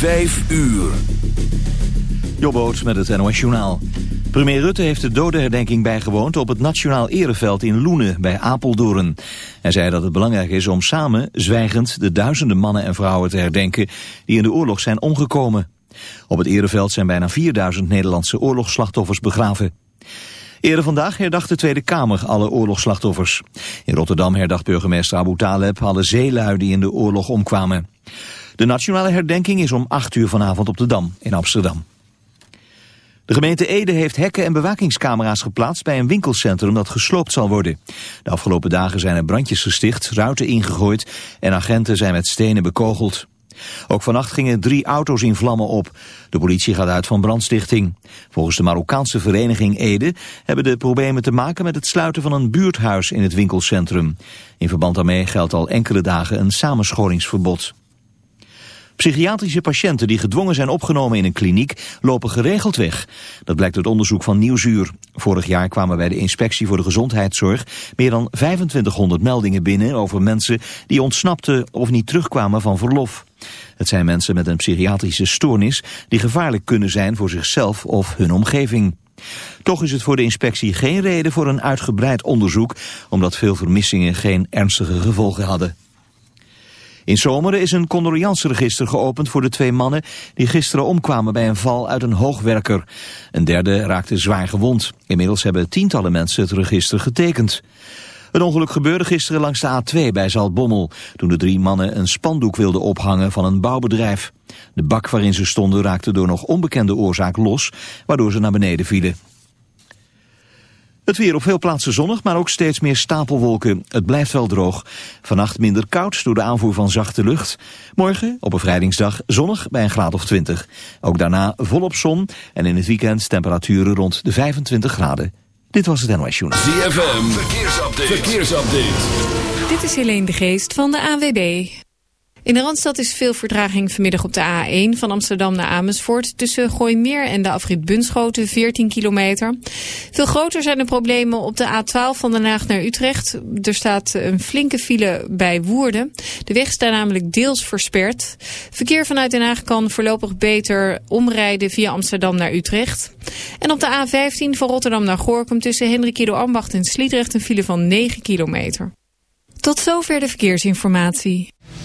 Vijf uur. Jobboot met het NOS Journaal. Premier Rutte heeft de dodenherdenking bijgewoond op het Nationaal Ereveld in Loenen bij Apeldoorn. Hij zei dat het belangrijk is om samen, zwijgend, de duizenden mannen en vrouwen te herdenken die in de oorlog zijn omgekomen. Op het Ereveld zijn bijna 4000 Nederlandse oorlogsslachtoffers begraven. Eerder vandaag herdacht de Tweede Kamer alle oorlogsslachtoffers. In Rotterdam herdacht burgemeester Abu Taleb alle zeelui die in de oorlog omkwamen. De nationale herdenking is om 8 uur vanavond op de Dam in Amsterdam. De gemeente Ede heeft hekken en bewakingscamera's geplaatst bij een winkelcentrum dat gesloopt zal worden. De afgelopen dagen zijn er brandjes gesticht, ruiten ingegooid en agenten zijn met stenen bekogeld. Ook vannacht gingen drie auto's in vlammen op. De politie gaat uit van brandstichting. Volgens de Marokkaanse vereniging Ede hebben de problemen te maken met het sluiten van een buurthuis in het winkelcentrum. In verband daarmee geldt al enkele dagen een samenscholingsverbod. Psychiatrische patiënten die gedwongen zijn opgenomen in een kliniek lopen geregeld weg. Dat blijkt uit onderzoek van Nieuwsuur. Vorig jaar kwamen bij de Inspectie voor de Gezondheidszorg meer dan 2500 meldingen binnen over mensen die ontsnapten of niet terugkwamen van verlof. Het zijn mensen met een psychiatrische stoornis die gevaarlijk kunnen zijn voor zichzelf of hun omgeving. Toch is het voor de inspectie geen reden voor een uitgebreid onderzoek, omdat veel vermissingen geen ernstige gevolgen hadden. In Zomeren is een condoleansregister geopend voor de twee mannen die gisteren omkwamen bij een val uit een hoogwerker. Een derde raakte zwaar gewond. Inmiddels hebben tientallen mensen het register getekend. Een ongeluk gebeurde gisteren langs de A2 bij Zaltbommel... toen de drie mannen een spandoek wilden ophangen van een bouwbedrijf. De bak waarin ze stonden raakte door nog onbekende oorzaak los... waardoor ze naar beneden vielen. Het weer op veel plaatsen zonnig, maar ook steeds meer stapelwolken. Het blijft wel droog. Vannacht minder koud door de aanvoer van zachte lucht. Morgen, op bevrijdingsdag, zonnig bij een graad of 20. Ook daarna volop zon en in het weekend temperaturen rond de 25 graden. Dit was het NOS Journal. ZFM, verkeersupdate. verkeersupdate. Dit is Helene de Geest van de AWB. In de Randstad is veel vertraging vanmiddag op de A1 van Amsterdam naar Amersfoort. Tussen Gooimeer en de afrit Bunschoten 14 kilometer. Veel groter zijn de problemen op de A12 van Den Haag naar Utrecht. Er staat een flinke file bij Woerden. De weg staat namelijk deels versperd. Verkeer vanuit Den Haag kan voorlopig beter omrijden via Amsterdam naar Utrecht. En op de A15 van Rotterdam naar Gorkum tussen Hendrikido Ambacht en Sliedrecht een file van 9 kilometer. Tot zover de verkeersinformatie.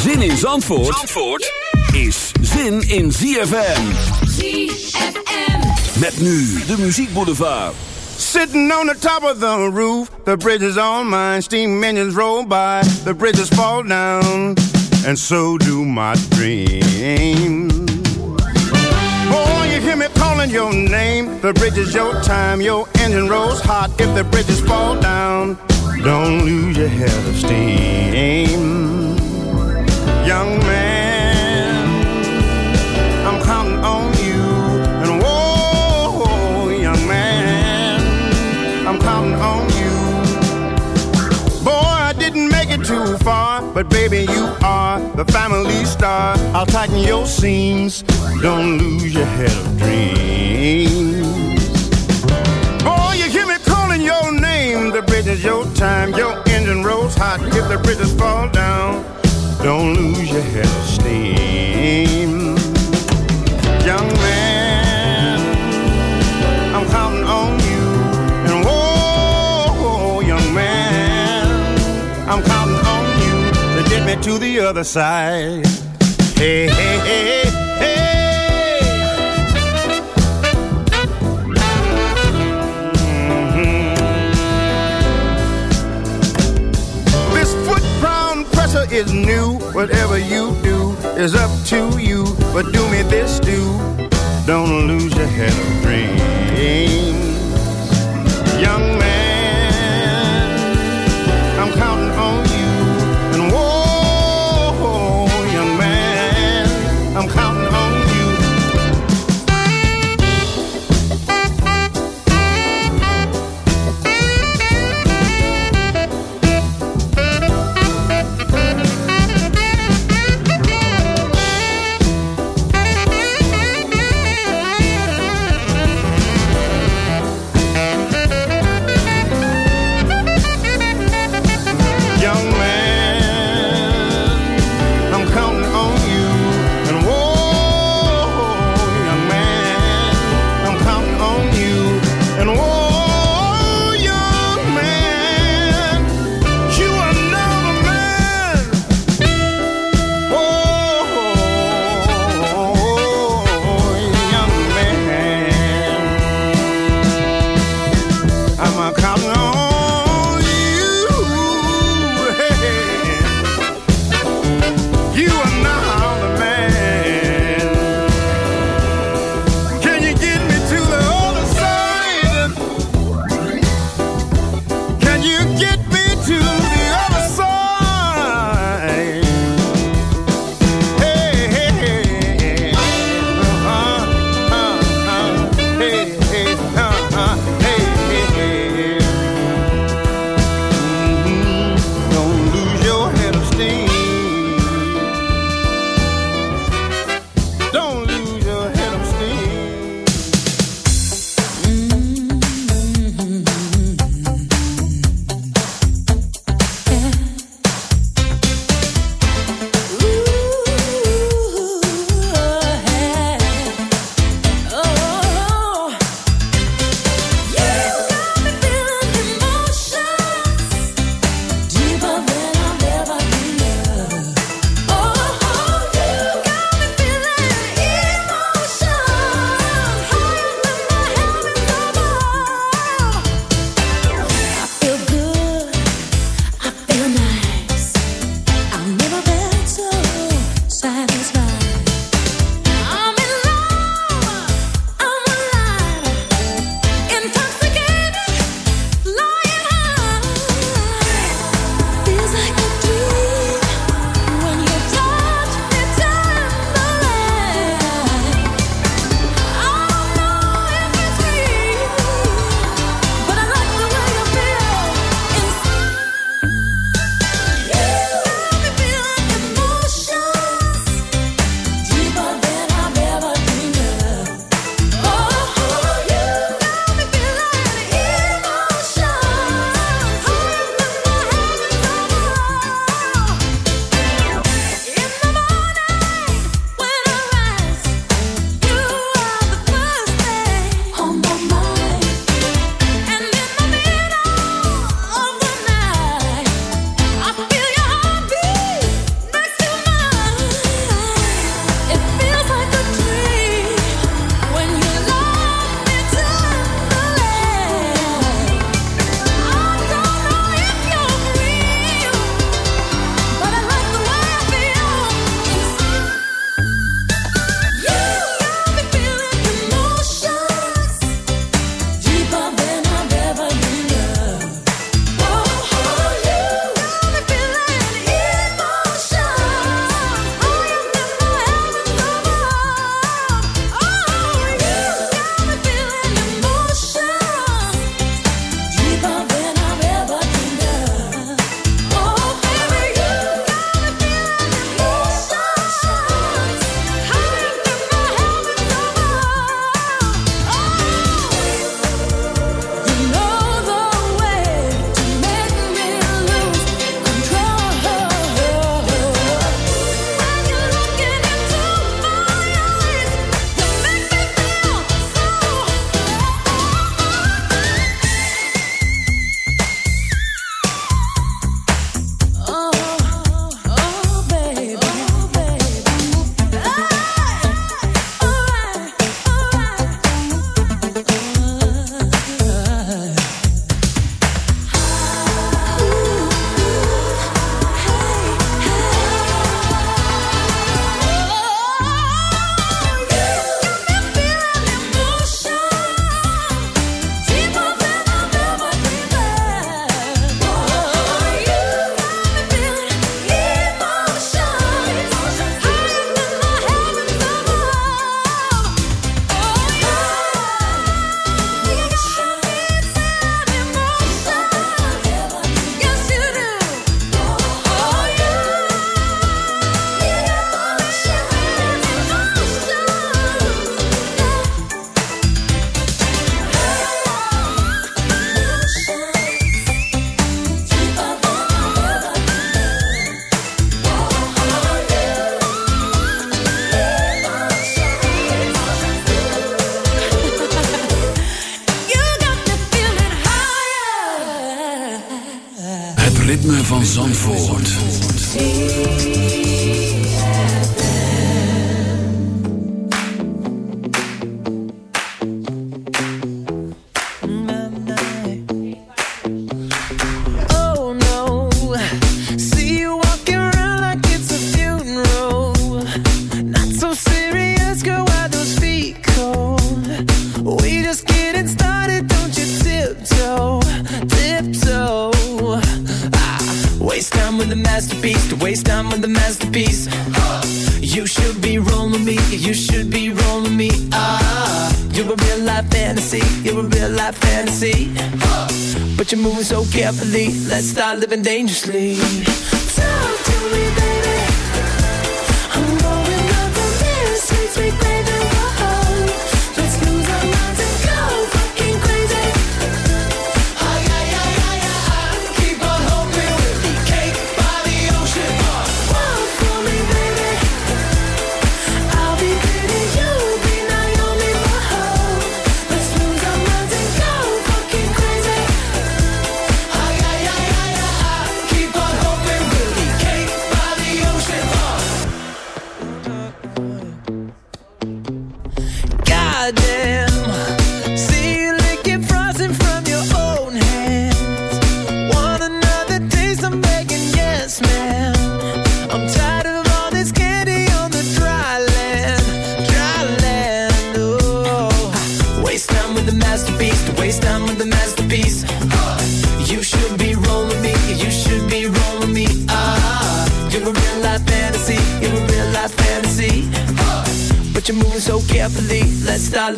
Zin in Zandvoort, Zandvoort is zin in ZFM. ZFM. Met nu de muziekboulevard. Sitting on the top of the roof, the bridge is on mine. Steam engines roll by, the bridges fall down, and so do my dreams. Oh, you hear me calling your name. The bridge is your time, your engine rolls hot. If the bridges fall down, don't lose your head of steam. Young man, I'm counting on you. And whoa, young man, I'm counting on you. Boy, I didn't make it too far, but baby, you are the family star. I'll tighten your seams. Don't lose your head of dreams. Boy, you hear me calling your name. The bridge is your time. Your engine rolls hot. If the bridges fall down, don't lose your head of steam. Young man, I'm counting on you. And whoa, young man, I'm counting on you to get me to the other side. Hey, hey, hey, mm-hmm. pressure is new. Whatever you do is up to you. But do me this, do. Don't lose your head of dreams. Young man,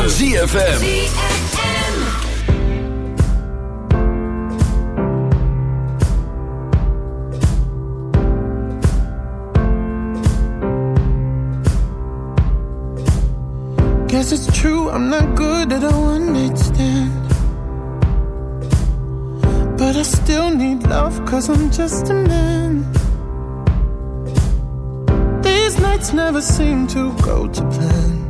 van eh. ZFM. Guess it's true, I'm not good at a one-night stand. But I still need love, cause I'm just a man. These nights never seem to go to plan.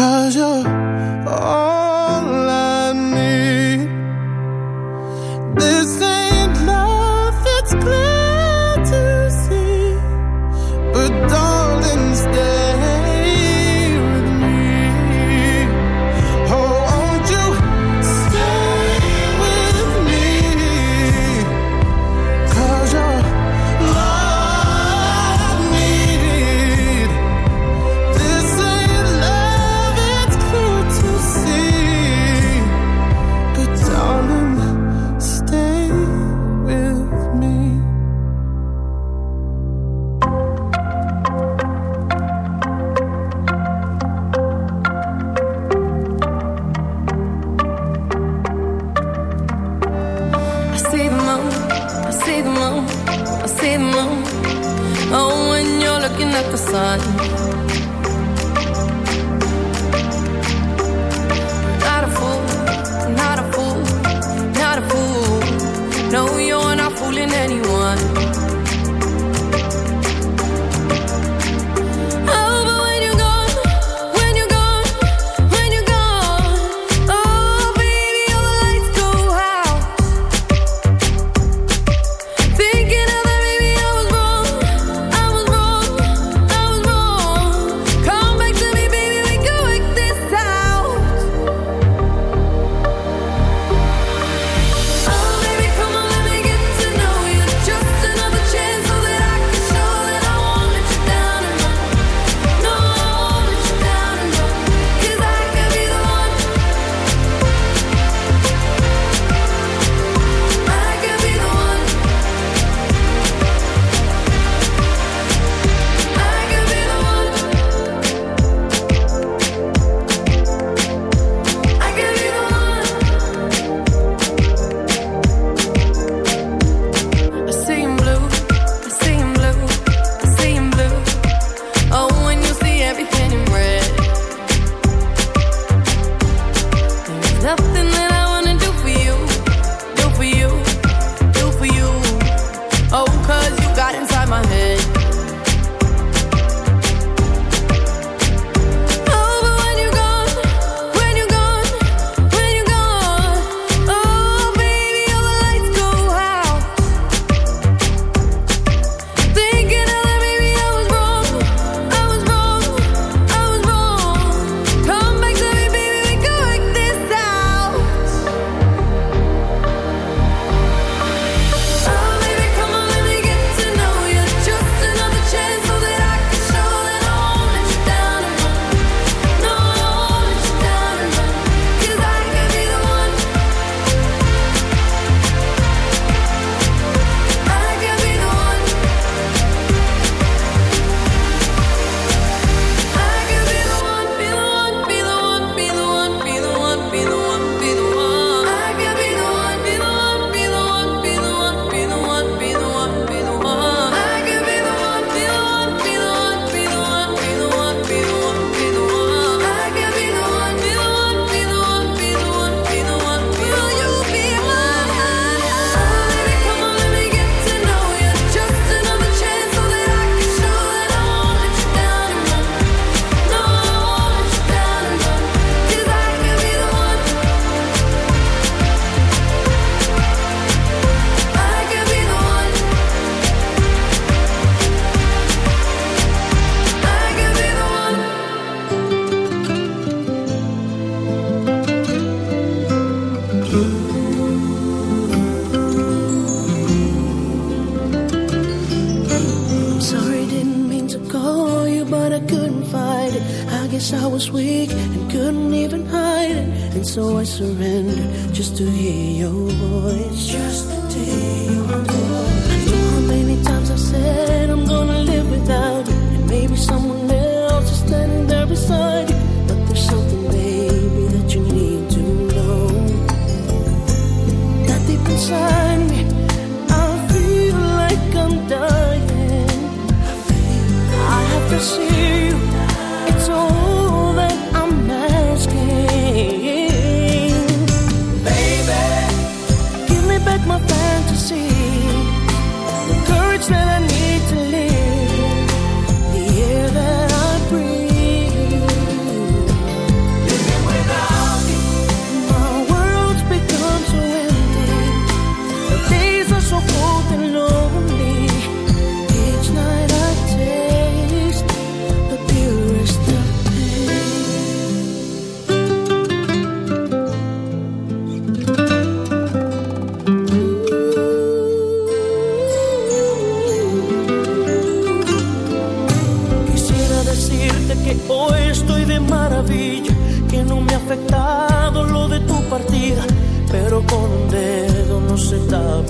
Cause you're all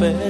open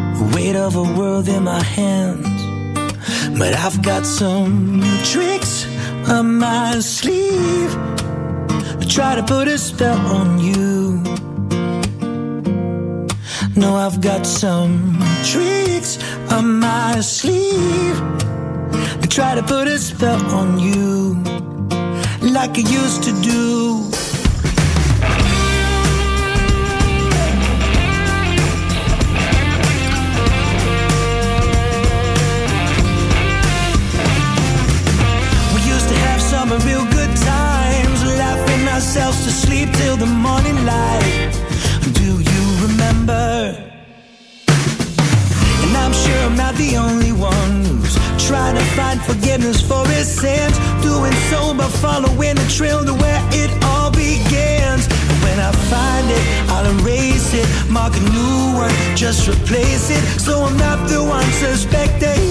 Weight of a world in my hands. But I've got some tricks up my sleeve I try to put a spell on you. No, I've got some tricks up my sleeve I try to put a spell on you, like I used to do. trail to where it all begins. And when I find it, I'll erase it, mark a new one, just replace it. So I'm not the one suspected.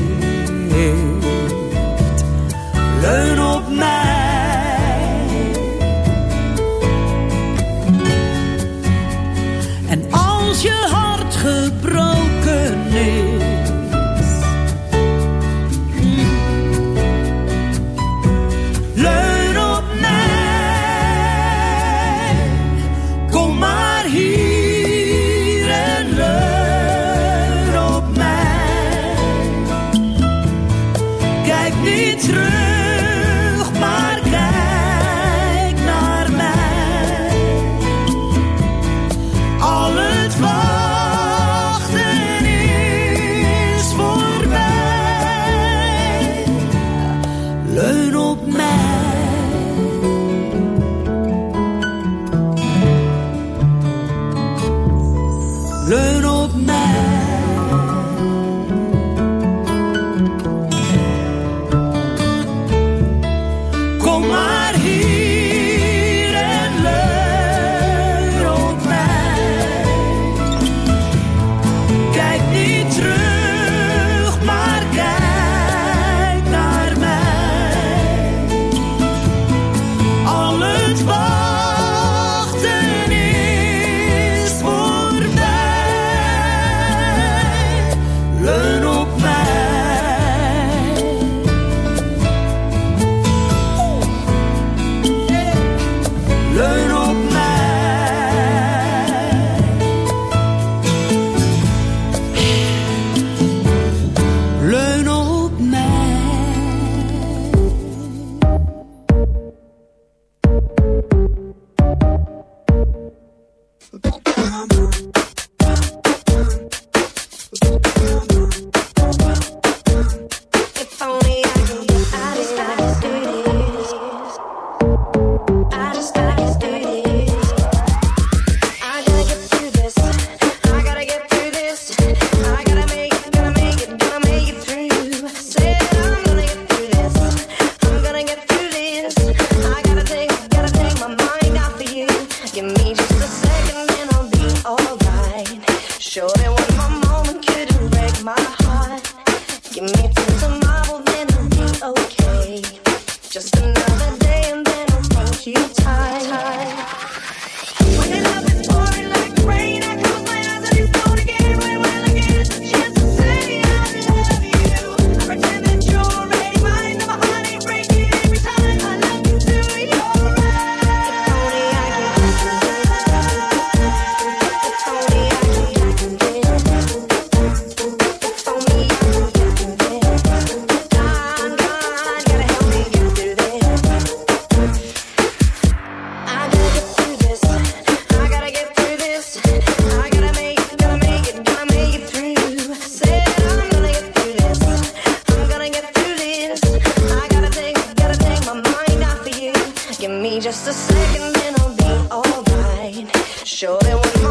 just a second and I'll be alright. Sure, that when my